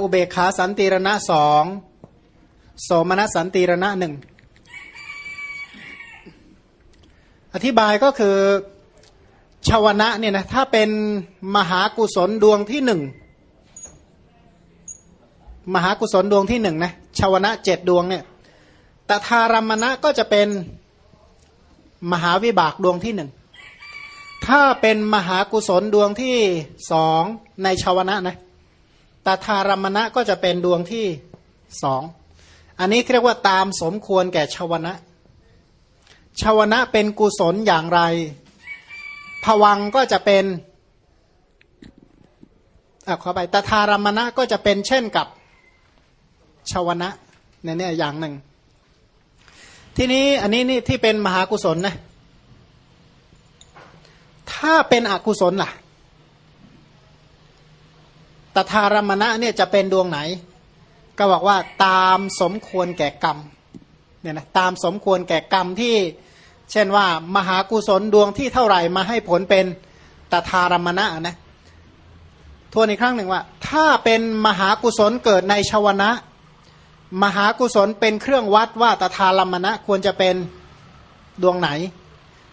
อุเบกขาสันติรณะสองโสมนัสสันติรณะหนึ่งอธิบายก็คือชาวนะเนี่ยนะถ้าเป็นมหากุศลดวงที่หนึ่งมหากุศลดวงที่หนึ่งนะชาวนะเจ็ดดวงเนี่ยตถารมณะก็จะเป็นมหาวิบากดวงที่หนึ่งถ้าเป็นมหากุศลดวงที่สองในชาวนะนะ ตถารมณะก็จะเป็นดวงที่สอง อันนี้เรียกว่าตามสมควรแก่ชาวนะชาวนะเป็นกุศลอย่างไรผวังก็จะเป็นอะขอไปตถารมณะก็จะเป็นเช่นกับชาวนะเนี่ยเนี่ยอย่างหนึ่ง ทีนี้อันนี้นี่ที่เป็นมหากุศลนะ ถ้าเป็นอกุศลล่ะ ตถารมณะเนี่ยจะเป็นดวงไหน ก็บอกว่าตามสมควรแก่กรรมเนี่ยนะตามสมควรแก่กรรมที่ เช่นว่ามหากุศลดวงที่เท่าไหร่มาให้ผลเป็นตถารมณะนะทวนอีกครั้งหนึ่งว่า ถ้าเป็นมหากุศลเกิดในชาวนะ มหากุศลเป็นเครื่องวัดว่าตถารมณะควรจะเป็นดวงไหน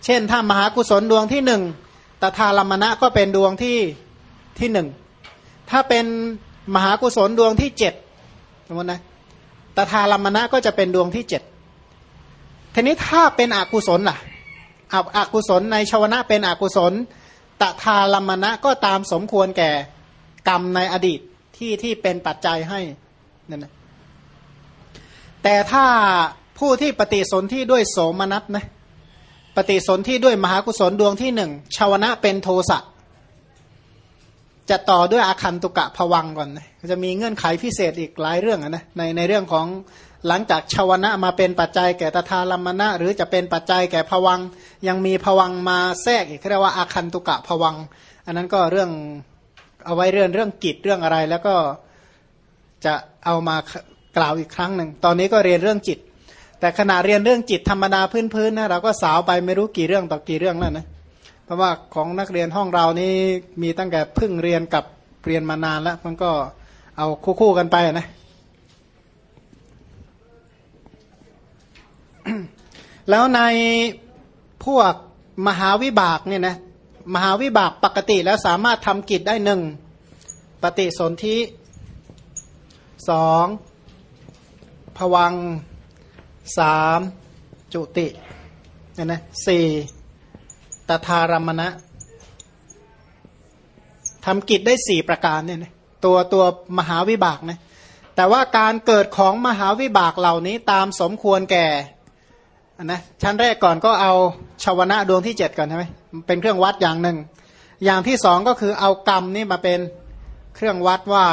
เช่นถ้ามหากุศลดวงที่หนึ่งตถารมณะก็เป็นดวงที่ที่หนึ่ง ถ้าเป็นมหากุศลดวงที่เจ็ดสมมตินะตถารมมณะก็จะเป็นดวงที่เจ็ดทีนี้ถ้าเป็นอกุศลล่ะอับอกุศลในชวนะเป็นอกุศลตถารมณะก็ตามสมควรแก่กรรมในอดีตที่ที่เป็นปัจจัยให้นั่นนะแต่ถ้าผู้ที่ปฏิสนธิด้วยโสมนัสนะปฏิสนธิด้วยมหากุศลดวงที่หนึ่งชาวนะเป็นโทสะ จะต่อด้วยอาคันตุกะผวังก่อนจะมีเงื่อนไขพิเศษอีกหลายเรื่องนะในในเรื่องของหลังจากชาวนะมาเป็นปัจจัยแก่ตถาลัมมณะหรือจะเป็นปัจจัยแก่ผวัง ยังมีผวังมาแทรกอีกเรียกว่าอาคันตุกะผวัง อันนั้นก็เรื่องเอาไว้เรื่องเรื่องกิจเรื่องอะไร แล้วก็จะเอามากล่าวอีกครั้งหนึ่ง ตอนนี้ก็เรียนเรื่องจิต แต่ขณะเรียนเรื่องจิตธรรมดาพื้นๆนะเราก็สาวไปไม่รู้กี่เรื่องต่อกี่เรื่องแล้วนะ เพราะว่าของนักเรียนห้องเรานี่มีตั้งแต่พึ่งเรียนกับเรียนมานานแล้ว มันก็เอาคู่ๆกันไปนะแล้วในพวกมหาวิบากเนี่ยนะมหาวิบากปกติแล้วสามารถทำกิจได้หนึ่งปฏิสนธิสองผวังสามจุติเนี่ยนะสี่ ตถารมณะทำกิจได้สี่ประการเนี่ยนะตัวตัวมหาวิบากนะแต่ว่าการเกิดของมหาวิบากเหล่านี้ตามสมควรแก่นะชั้นแรกก่อนก็เอาชาวนะดวงที่เจ็ดก่อนใช่ไหมเป็นเครื่องวัดอย่างหนึ่ง อย่างที่สองก็คือเอากรรมนี่มาเป็นเครื่องวัดว่า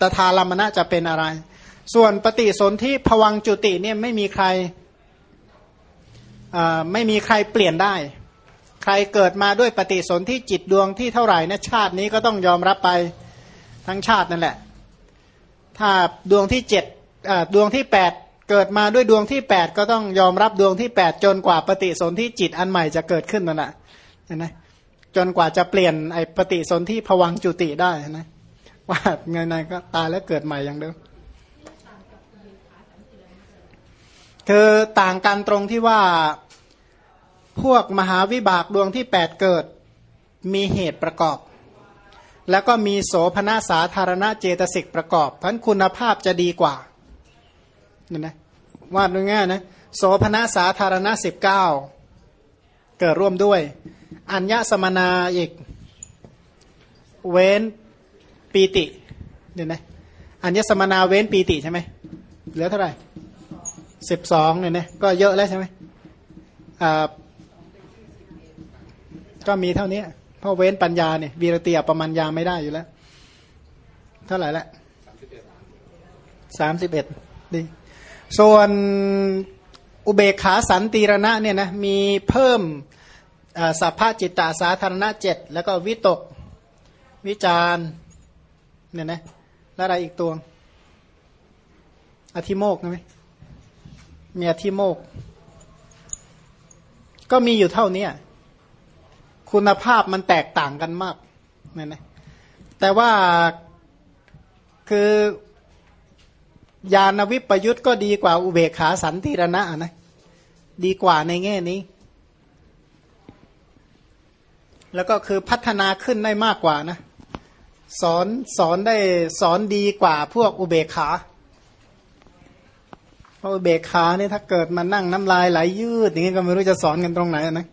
ตถารมณะจะเป็นอะไร ส่วนปฏิสนธิผวังจุติเนี่ยไม่มีใครไม่มีใครเปลี่ยนได้ ใครเกิดมาด้วยปฏิสนธิจิตดวงที่เท่าไหร่นะชาตินี้ก็ต้องยอมรับไปทั้งชาตินั่นแหละ ถ้าดวงที่เจ็ดดวงที่แปดเกิดมาด้วยดวงที่แปดก็ต้องยอมรับดวงที่แปดจนกว่าปฏิสนธิจิตอันใหม่จะเกิดขึ้นนั่นแหละเห็นไหมจนกว่าจะเปลี่ยนไอ้ปฏิสนธิผวังจุติได้นะว่าไงๆก็ตายแล้วเกิดใหม่อย่างเดิมคือต่างกันตรงที่ว่า พวกมหาวิบากดวงที่แปดเกิดมีเหตุประกอบ แล้วก็มีโสภณสาธารณเจตสิกประกอบพันคุณภาพจะดีกว่าเนี่ยนะวาดง่ายๆนะโสภณสาธารณสิบเก้าเกิดร่วมด้วย อัญญสมนาอีก เว้นปีติเนี่ยนะอัญญสมนาเว้นปีติใช่ไหมเหลือเท่าไหร่สิบสองเนี่ยนะก็เยอะแล้วใช่ไหมอ่า ก็มีเท่านี้เพราะเว้นปัญญาเนี่ยวีรตีประมาณยาไม่ได้อยู่แล้ว เท่าไหร่ละสามสิบเอ็ดดีส่วนอุเบกขาสันติรณะเนี่ยนะมีเพิ่มสัพพะจิตตาสาธารณะเจ็ดแล้วก็วิตกวิจารเนี่ยนะแล้วอะไรอีกตัวอธิโมกใช่ไหมมีอธิโมก ก็มีอยู่เท่านี้ คุณภาพมันแตกต่างกันมากนี่นะแต่ว่าคือญาณวิปยุทธ์ก็ดีกว่าอุเบกขาสันติรณะนะดีกว่าในแง่นี้ แล้วก็คือพัฒนาขึ้นได้มากกว่านะสอนสอนได้สอนดีกว่าพวกอุเบกขาเพราะอุเบกขาเนี่ยถ้าเกิดมานั่งน้ำลายไหลยยืดอย่างนี้ก็ไม่รู้จะสอนกันตรงไหนนะ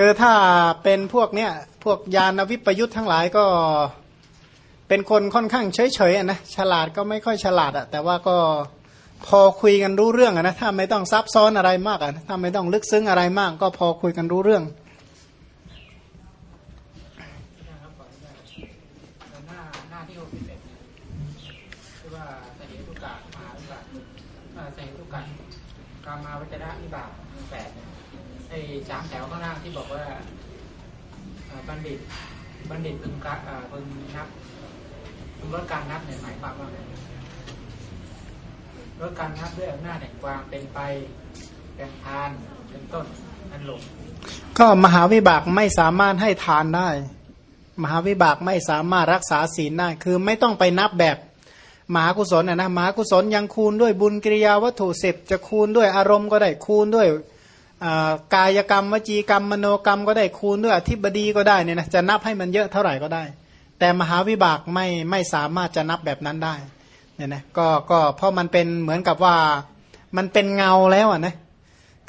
คือถ้าเป็นพวกเนี้ยพวกยานวิปยุทธ์ทั้งหลายก็เป็นคนค่อนข้างเฉยๆนะฉลาดก็ไม่ค่อยฉลาดอะแต่ว่าก็พอคุยกันรู้เรื่องอะนะถ้าไม่ต้องซับซ้อนอะไรมากอะถ้าไม่ต้องลึกซึ้งอะไรมาก ก็พอคุยกันรู้เรื่องกามาวัจระวิบากแปด ไอ้สามแถวข้างล่างที่บอกว่าบัณฑิตบัณฑิตพึงกะพึงนับพึงลดการนับเนี่ยหมายความว่าไงลดการนับด้วยอำนาจแห่งความเป็นไปแบ่งทานเป็นต้นอันหลงก็มหาวิบากไม่สามารถให้ทานได้ มหาวิบากไม่สามารถรักษาศีลได้คือไม่ต้องไปนับแบบมหากุศลนะนะมหากุศลยังคูณด้วยบุญกิริยาวัตถุสิบจะคูณด้วยอารมณ์ก็ได้คูณด้วย กายกรรมวจีกรรมมโนกรรมก็ได้คูณด้วยอธิบดีก็ได้เนี่ยนะจะนับให้มันเยอะเท่าไหร่ก็ได้ แต่มหาวิบากไม่ไม่สามารถจะนับแบบนั้นได้เนี่ยนะก็ก็เพราะมันเป็นเหมือนกับว่ามันเป็นเงาแล้วอะนะ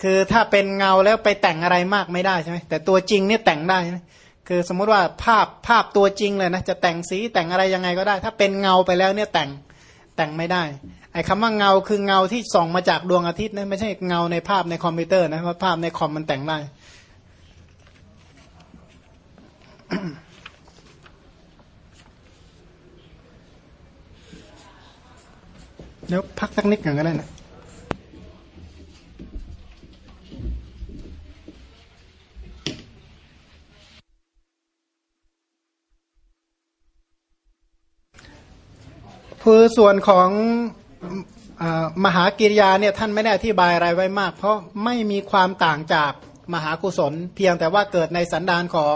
คือถ้าเป็นเงาแล้วไปแต่งอะไรมากไม่ได้ใช่ไหมแต่ตัวจริงเนี่ยแต่งได้คือสมมติว่าภาพภาพตัวจริงเลยนะจะแต่งสีแต่งอะไรยังไงก็ได้ ถ้าเป็นเงาไปแล้วเนี่ยแต่งแต่งไม่ได้ อ้คำว่าเงาคือเงาที่ส่องมาจากดวงอาทิตย์นะไม่ใช่เงาในภาพในคอมพิวเตอร์นะเพราะภาพในคอมมันแต่งได้เดี๋ยวพักสักนิดก่อนก็ได้นะคือส่วนของ มหากิริยาเนี่ยท่านไม่ได้อธิบายอะไรไว้มาก เพราะไม่มีความต่างจากมหากุศล เพียงแต่ว่าเกิดในสันดานของ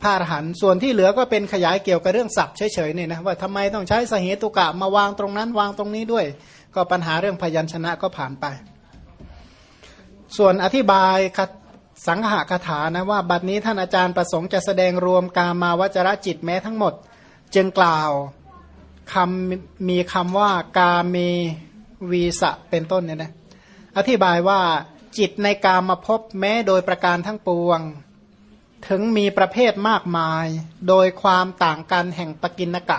พระอรหันต์ส่วนที่เหลือก็เป็นขยายเกี่ยวกับเรื่องศัพท์เฉยๆเนี่ยนะว่าทำไมต้องใช้สเหตุกะมาวางตรงนั้นวางตรงนี้ด้วย ก็ปัญหาเรื่องพยัญชนะก็ผ่านไป ส่วนอธิบายสังหะคาถานะว่าบัดนี้ท่านอาจารย์ประสงค์จะแสดงรวมกามาวจรจิตแม้ทั้งหมด จึงกล่าวคำมีคำว่ากาเม วีสะเป็นต้นเนี่ยนะอธิบายว่าจิตในกามาพบแม้โดยประการทั้งปวง ถึงมีประเภทมากมาย โดยความต่างกันแห่งปกินกะ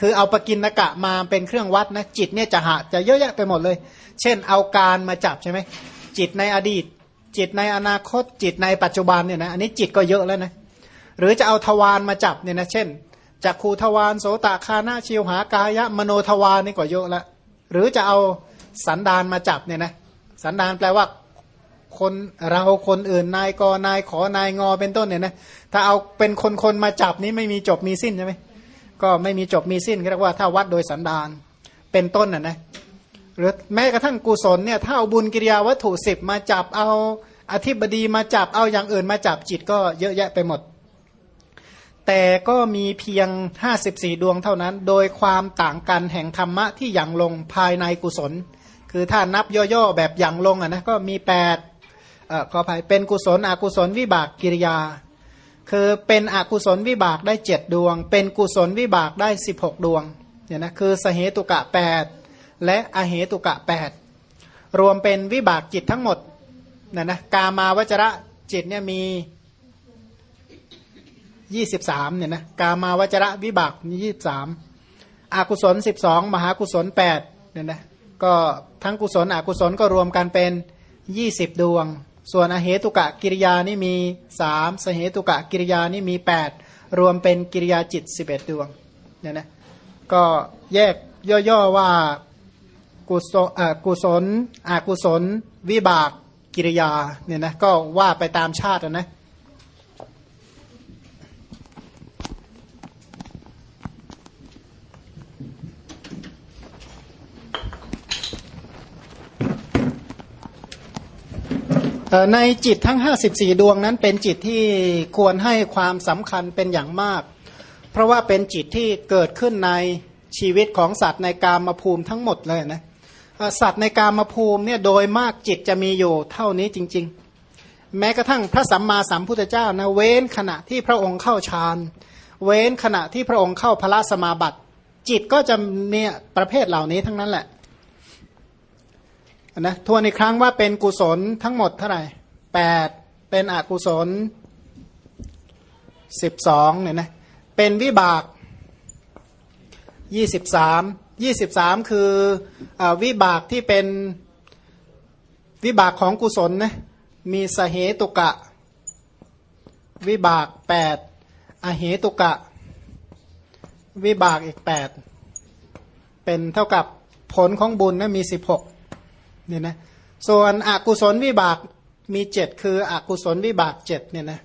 คือเอาปกินกะมาเป็นเครื่องวัดนะจิตเนี่ยจะหะจะเยอะแยะไปหมดเลย เช่นเอาการมาจับใช่ไหมจิตในอดีต จิตในอนาคต จิตในปัจจุบันเนี่ยนะอันนี้จิตก็เยอะแล้วนะหรือจะเอาทวารมาจับเนี่ยนะเช่นจากคูทวารโสตคานาชิวหากายะมโนทวารนี่ก็เยอะละหรือจะเอา สันดานมาจับเนี่ยนะสันดานแปลว่าคนเราคนอื่นนายกนายขอนายงอเป็นต้นเนี่ยนะถ้าเอาเป็นคนคนมาจับนี้ไม่มีจบมีสิ้นใช่ไหมก็ไม่มีจบมีสิ้นเรียกว่าถ้าวัดโดยสันดานเป็นต้นน่ะนะหรือแม้กระทั่งกุศลเนี่ยถ้าเอาบุญกิริยาวัตถุสิบมาจับเอาอธิบดีมาจับเอาอย่างอื่นมาจับจิตก็เยอะแยะไปหมด แต่ก็มีเพียง 54 ดวงเท่านั้น โดยความต่างกันแห่งธรรมะที่อย่างลงภายในกุศล คือถ้านับย่อๆแบบอย่างลงอะนะก็มี8เอ่อขออภัยเป็นกุศลอกุศลวิบากกิริยา คือเป็นอกุศลวิบากได้7ดวง เป็นกุศลวิบากได้16ดวงเนี่ยนะคือสเหตุกะ8และอเหตุกะ8รวมเป็นวิบากจิตทั้งหมดนะนะกามาวจระจิตเนี่ยมียี่สิบสามเนี่ยนะกามาวจระวิบากยี่สิบสามอากุศลสิบสองมหากุศลแปดเนี่ยนะ ก็ทั้งกุศลอกุศลก็รวมกันเป็นยี่สิบดวง ส่วนอเหตุกะกิริยานี่มีสามสเหตุกะกิริยานี่มีแปดรวมเป็นกิริยาจิตสิบเอ็ดดวงเนี่ยนะก็แยกย่อๆว่ากุศลกุศลอกุศล วิบากกิริยาเนี่ยนะก็ว่าไปตามชาตินะ ในจิตทั้ง 54 ดวงนั้นเป็นจิตที่ควรให้ความสำคัญเป็นอย่างมาก เพราะว่าเป็นจิตที่เกิดขึ้นในชีวิตของสัตว์ในกามภูมิทั้งหมดเลยนะสัตว์ในกามภูมิเนี่ยโดยมากจิตจะมีอยู่เท่านี้จริง ๆ แม้กระทั่งพระสัมมาสัมพุทธเจ้านะเว้นขณะที่พระองค์เข้าฌานเว้นขณะที่พระองค์เข้าพระสมาบัติ จิตก็จะเนี่ยประเภทเหล่านี้ทั้งนั้นแหละ นะทวนอีกครั้งว่าเป็นกุศลทั้งหมดเท่าไหร่แปดเป็นอกุศลสิบสองเนี่ยนะเป็นวิบากยี่สิบสามยี่สิบสามคืออวิบากที่เป็นวิบากของกุศลนะมีสเหตุกะ วิบากแปดอเหตุกะ วิบากอีกแปดเป็นเท่ากับผลของบุญนะมีสิบหก เนี่ยนะส่วนอกุศลวิบากมีเจ็ดคืออกุศลวิบากเจ็ดเนี่ยนะ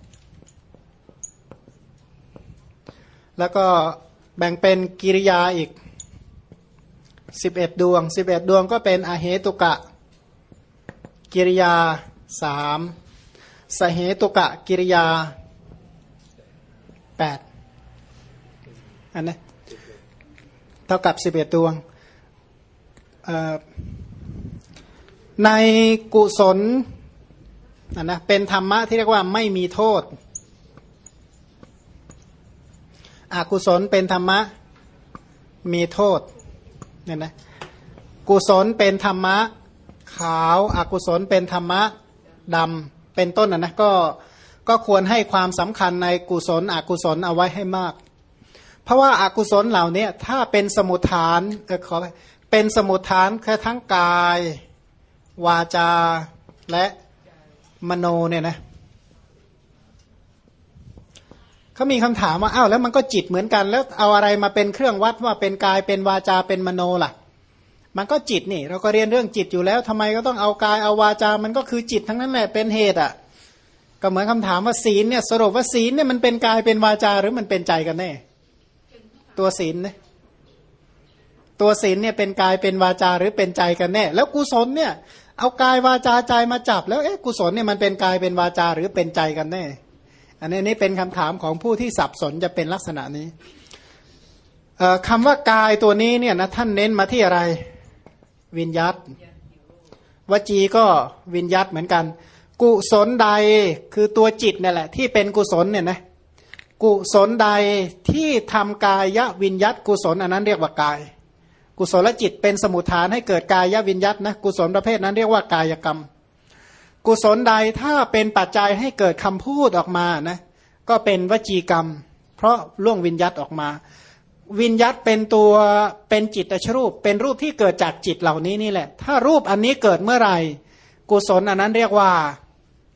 แล้วก็แบ่งเป็นกิริยาอีกสิบเอ็ดดวงสิบเอ็ดดวงก็เป็นอเหตุกะ กิริยาสามสเหตุกะกิริยาแปดอันนะเท่ากับสิบเอ็ดดวง ในกุศลนนะเป็นธรรมะที่เรียกว่าไม่มีโทษ อกุศลเป็นธรรมะมีโทษเนี่ยนะกุศลเป็นธรรมะขาวอากุศลเป็นธรรมะดำเป็นต้นนะนะก็ก็ควรให้ความสำคัญในกุศลอกุศลเอาไว้ให้มาก เพราะว่าอากุศลเหล่านี้ถ้าเป็นสมุทฐานเออขอไปเป็นสมุทฐานแค่ทั้งกาย วาจาและมโนเนี่ยนะเขามีคำถามว่าอ้าวแล้วมันก็จิตเหมือนกัน แล้วเอาอะไรมาเป็นเครื่องวัดว่าเป็นกายเป็นวาจาเป็นมโนล่ะ มันก็จิตนี่ เราก็เรียนเรื่องจิตอยู่แล้วทำไมก็ต้องเอากายเอาวาจา มันก็คือจิตทั้งนั้นแหละเป็นเหตุอะ ก็เหมือนคำถามว่าศีลเนี่ยสรุปว่าศีลเนี่ยมันเป็นกายเป็นวาจาหรือมันเป็นใจกันแน่ ตัวศีลเนี่ยตัวศีลเนี่ยเป็นกายเป็นวาจาหรือเป็นใจกันแน่ แล้วกุศลเนี่ย เอากายวาจาใจมาจับ แล้วเอ๊ะกุศลเนี่ยมันเป็นกายเป็นวาจาหรือเป็นใจกันแน่ อันนี้นี่เป็นคำถามของผู้ที่สับสนจะเป็นลักษณะนี้คำว่ากายตัวนี้เนี่ยนะท่านเน้นมาที่อะไร วิญยัตวจีก็วิญยัตเหมือนกัน กุศลใดคือตัวจิตนี่แหละ ที่เป็นกุศลเนี่ยนะกุศลใดที่ทำกายวิญยัตกุศลอันนั้นเรียกว่ากาย กุศลจิตเป็นสมุทฐานให้เกิดกายวิญยัตนะกุศลประเภทนั้นเรียกว่ากายกรรม กุศลใดถ้าเป็นปัจจัยให้เกิดคำพูดออกมานะก็เป็นวจีกรรม เพราะล่วงวิญยัตออกมา วิญยัตเป็นตัวเป็นจิตตชรูป เป็นรูปที่เกิดจากจิตเหล่านี้นี่แหละ ถ้ารูปอันนี้เกิดเมื่อไหร่ กุศลอันนั้นเรียกว่า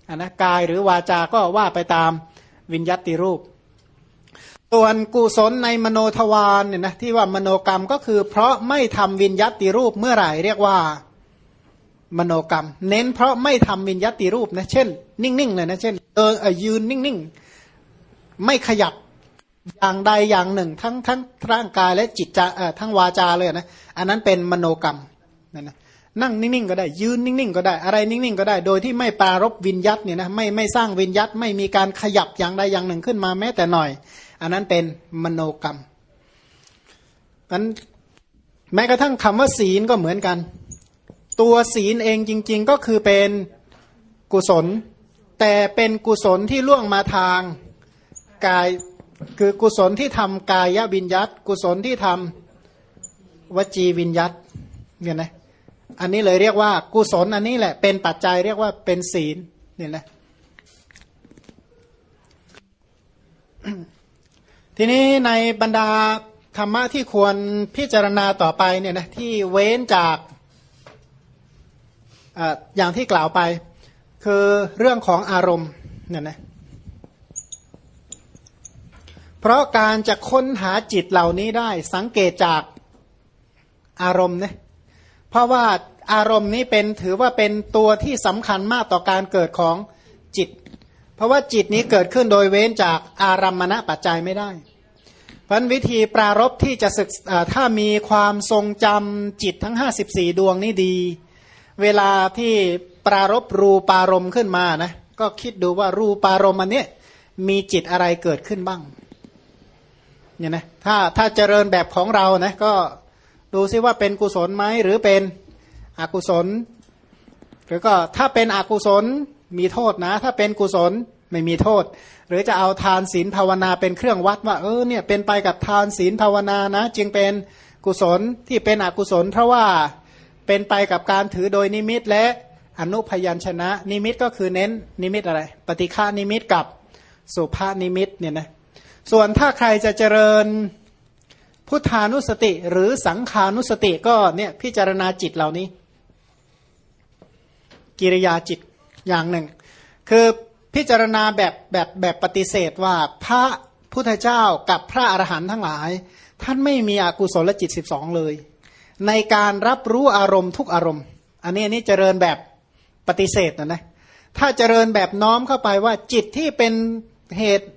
อันนะกายหรือวาจาก็ว่าไปตามวิญยัติรูป ส่วนกุศลในมโนทวารเนี่ยนะที่ว่ามโนกรรมก็คือ เพราะไม่ทำวิญยัติรูปเมื่อไหร่เรียกว่า มโนกรรม เน้นเพราะไม่ทำวิญญาติรูปนะเช่น นิ่งๆเลยนะเช่นเออยืนนิ่งๆ ไม่ขยับอย่างใดอย่างหนึ่ง ทั้งทั้งร่างกายและจิตจะเอ่อทั้งวาจาเลยนะอันนั้นเป็นมโนกรรมนั่นนะนั่งนิ่งๆก็ได้ยืนนิ่งๆก็ได้อะไรนิ่งๆก็ได้ โดยที่ไม่ปรารบวิญญาตเนี่ยนะไม่ไม่สร้างวิญญาตไม่มีการขยับอย่างใดอย่างหนึ่งขึ้นมาแม้แต่หน่อย อันนั้นเป็นมโนกรรมนั้นแม้กระทั่งคำว่าศีลก็เหมือนกัน ตัวศีลเองจริง ๆ ก็คือเป็นกุศล แต่เป็นกุศลที่ล่วงมาทางกายคือกุศลที่ทำกายวิญยัตกุศลที่ทำวจีวิญยัตเนี่ยนะอันนี้เลยเรียกว่ากุศลอันนี้แหละเป็นปัจจัยเรียกว่าเป็นศีลเนี่ยนะ ทีนี้ในบรรดาธรรมะที่ควรพิจารณาต่อไปเนี่ยนะที่เว้นจากอย่างที่กล่าวไป คือเรื่องของอารมณ์เนี่ยนะเพราะการจะค้นหาจิตเหล่านี้ได้สังเกตจากอารมณ์เนี่ยเพราะว่าอารมณ์นี้เป็นถือว่าเป็นตัวที่สำคัญมากต่อการเกิดของจิต เพราะว่าจิตนี้เกิดขึ้นโดยเว้นจากอารัมมณะปัจจัยไม่ได้เพราะวิธีปรารบที่จะศึกถ้ามีความทรงจำจิตทั้ง 54 ดวงนี้ดี เวลาที่ปรารบรูปารมณ์ขึ้นมานะก็คิดดูว่ารูปารมณ์อันนี้มีจิตอะไรเกิดขึ้นบ้างเนี่ยนะถ้าถ้าเจริญแบบของเรานะก็ดูซิว่าเป็นกุศลไหมหรือเป็นอกุศลหรือก็ถ้าเป็นอกุศล มีโทษนะ ถ้าเป็นกุศลไม่มีโทษ หรือจะเอาทานศีลภาวนาเป็นเครื่องวัดว่าเออเนี่ยเป็นไปกับทานศีลภาวนานะ จึงเป็นกุศลที่เป็นอกุศล เพราะว่าเป็นไปกับการถือโดยนิมิตและอนุพยัญชนะ นิมิตก็คือเน้นนิมิตอะไร ปฏิฆานิมิตกับสุภานิมิตเนี่ยนะส่วนถ้าใครจะเจริญพุทธานุสติหรือสังขานุสติก็เนี่ยพิจารณาจิตเหล่านี้ กิริยาจิต อย่างหนึ่ง คือพิจารณาแบบแบบแบบปฏิเสธว่าพระพุทธเจ้ากับพระอรหันต์ทั้งหลาย ท่านไม่มีอกุศลจิตสิบสองเลย ในการรับรู้อารมณ์ทุกอารมณ์ อันนี้อันนี้เจริญแบบปฏิเสธนะนะถ้าเจริญแบบน้อมเข้าไปว่าจิตที่เป็นเหตุ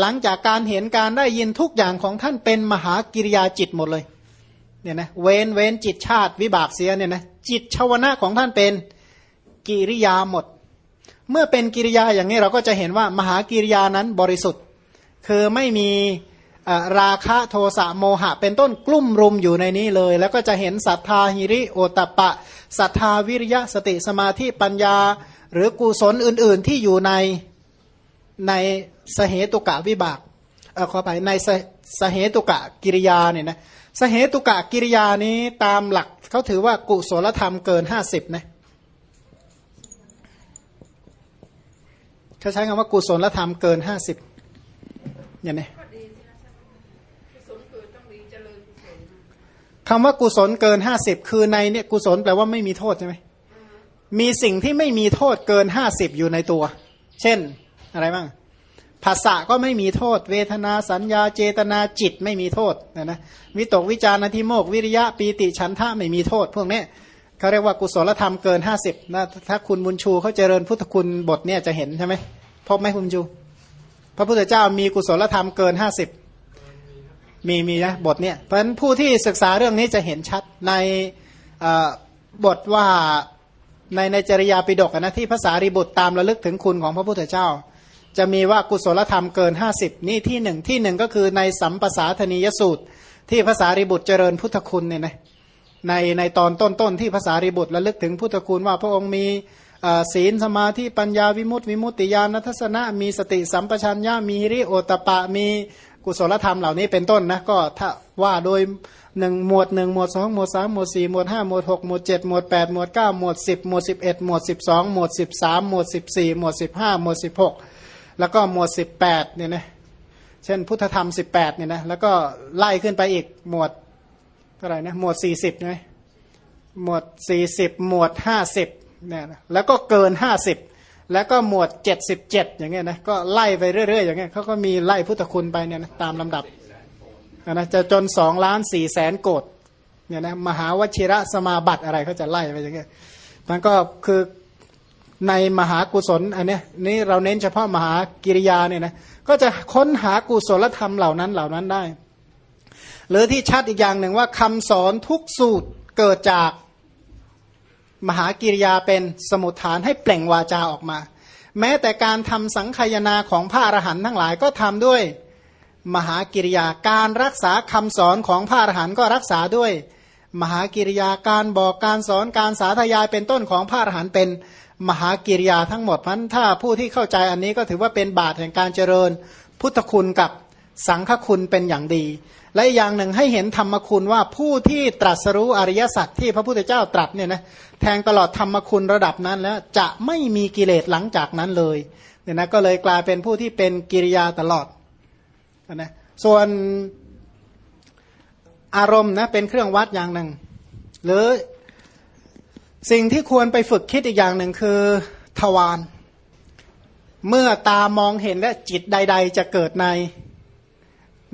หลังจากการเห็นการได้ยินทุกอย่างของท่านเป็นมหากิริยาจิตหมดเลยเนี่ยนะเว้นเว้นจิตชาติวิบากเสียเนี่ยนะจิตชาวนะของท่านเป็นกิริยาหมด เมื่อเป็นกิริยาอย่างนี้เราก็จะเห็นว่ามหากิริยานั้นบริสุทธิ์ คือไม่มีราคะโทสะโมหะ เป็นต้นกลุ่มรุมอยู่ในนี้เลย แล้วก็จะเห็นศรัทธาหิริโอตปะศรัทธาวิริยะสติสมาธิปัญญา หรือกุศลอื่น ๆที่อยู่ในในสเหตุกะวิบากเออขอไปในสสเหตุกะกิริยาเนี่ยนะสเหตุกะกิริยานี้ตามหลักเขาถือว่ากุศลธรรมเกินห้าสิบนะ เขาใช้คำว่ากุศลธรรมเกินห้าสิบอย่างนี้คำว่ากุศลเกินห้าสิบคือในเนี่ยกุศลแปลว่าไม่มีโทษใช่ไหมมีสิ่งที่ไม่มีโทษเกินห้าสิบอยู่ในตัว เช่นอะไรบ้างภาษาก็ไม่มีโทษ เวทนาสัญญาเจตนาจิตไม่มีโทษนะนะวิตกวิจารณทิโมกวิริยะปีติฉันทะไม่มีโทษ พวกนี้ เขาเรียกว่ากุศลธรรมเกินห้าสิบนะถ้าคุณบุญชูเขาเจริญพุทธคุณบทเนี่ยจะเห็นใช่ไหมพบไหมคุณชู พระพุทธเจ้ามีกุศลธรรมเกินห้าสิบมีมีนะบทเนี่ยเพราะฉะนั้นผู้ที่ศึกษาเรื่องนี้จะเห็นชัดในบทว่าในในจริยาปิฎกนะที่ภาษาริบุตรตามระลึกถึงคุณของพระพุทธเจ้า จะมีว่ากุศลธรรมเกิน 50 นี่ที่หนึ่งที่หนึ่งก็คือในสัมปสาธนียสูตร ที่ภาษาริบุตรเจริญพุทธคุณเนี่ยนะ ในในตอนต้นๆที่ภาษาริบุตรระลึกถึงพุทธคุณว่าพระองค์มีศีลสมาธิปัญญาวิมุตติวิมุตติญาณทัศนะ มีสติสัมปชัญญะมีริโอตปะมีกุศลธรรมเหล่านี้เป็นต้นนะก็ถ้าว่าโดยหนึ่งหมวดหนึ่งหมวดสองหมวดสามหมวดสี่หมวดห้าหมวดหกหมวดเจ็ดหมวดแปดหมวดเก้าหมวดสิบหมวดสิบเอ็ดหมวดสิบสองหมวดสิบสามหมวดสิบสี่หมวดสิบห้าหมวดสิบหกแล้วก็หมวดสิบแปดเนี่ยนะเช่นพุทธธรรมสิบแปดเนี่ยนะแล้วก็ไล่ขึ้นไปอีกหมวด เท่าไหร่นะหมวดสี่สิบใช่ไหมหมวดสี่สิบหมวดห้าสิบเนี่ยแล้วก็เกินห้าสิบแล้วก็หมวดเจ็ดสิบเจ็ดอย่างเงี้ยนะก็ไล่ไปเรื่อยๆอย่างเงี้ยเขาก็มีไล่พุทธคุณไปเนี่ยนะตามลำดับนะจะจนสองล้านสี่แสนโกดเนี่ยนะมหาวชิระสมาบัติอะไรเขาจะไล่ไปอย่างเงี้ยมันก็คือในมหากุศลอันนี้นี่เราเน้นเฉพาะมหากิริยาเนี่ยนะก็จะค้นหากุศลธรรมเหล่านั้นเหล่านั้นได้ หรือที่ชัดอีกอย่างหนึ่งว่าคำสอนทุกสูตรเกิดจากมหากิริยาเป็นสมุทฐานให้เปล่งวาจาออกมา แม้แต่การทำสังขยาของพระอรหันต์ทั้งหลายก็ทำด้วยมหากิริยาการรักษาคำสอนของพระอรหันต์ก็รักษาด้วย มหากิริยาการบอกการสอนการสาธยายเป็นต้นของพระอรหันต์เป็นมหากิริยาทั้งหมดพันถ้าผู้ที่เข้าใจอันนี้ก็ถือว่าเป็นบาตแห่งการเจริญ พุทธคุณกับสังฆคุณเป็นอย่างดี และอย่างหนึ่งให้เห็นธรรมคุณว่าผู้ที่ตรัสรู้อริยสัจที่พระพุทธเจ้าตรัสเนี่ยนะแทงตลอดธรรมคุณระดับนั้นแล้วจะไม่มีกิเลสหลังจากนั้นเลยเนี่ยนะก็เลยกลายเป็นผู้ที่เป็นกิริยาตลอดนะส่วนอารมณ์นะเป็นเครื่องวัดอย่างหนึ่ง หรือสิ่งที่ควรไปฝึกคิดอีกอย่างหนึ่งคือทวารเมื่อตามองเห็นและจิตใด ๆ จะเกิดใน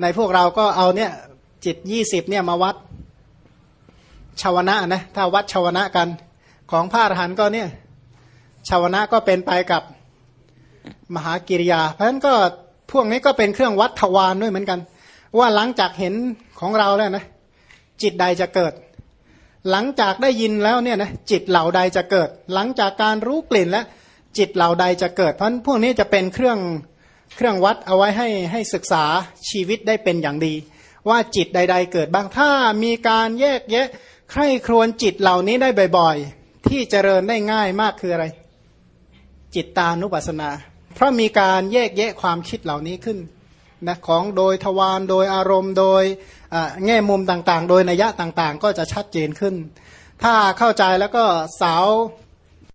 ในพวกเราก็เอาเนี่ยจิตยี่สิบเนี่ยมาวัดชาวนะนะถ้าวัดชาวนะกัน ของพระอรหันต์ก็เนี่ยชาวนะก็เป็นไปกับมหากิริยา เพราะฉะนั้นก็พวกนี้ก็เป็นเครื่องวัดทวารด้วยเหมือนกัน ว่าหลังจากเห็นของเราแล้วนะจิตใดจะเกิด หลังจากได้ยินแล้วเนี่ยนะจิตเหล่าใดจะเกิด หลังจากการรู้กลิ่นและจิตเหล่าใดจะเกิด เพราะพวกนี้จะเป็นเครื่อง เครื่องวัดเอาไว้ให้ให้ศึกษาชีวิตได้เป็นอย่างดี ว่าจิตใด ๆ เกิดบ้างถ้ามีการแยกแยะใคร่ครวญจิตเหล่านี้ได้บ่อย ๆ ที่เจริญได้ง่ายมากคืออะไร จิตตานุปัสสนา เพราะมีการแยกแยะความคิดเหล่านี้ขึ้นนะของโดยทวารโดยอารมณ์โดยแง่มุมต่างๆ โดยนัยยะต่างๆ ก็จะชัดเจนขึ้น ถ้าเข้าใจแล้วก็สาว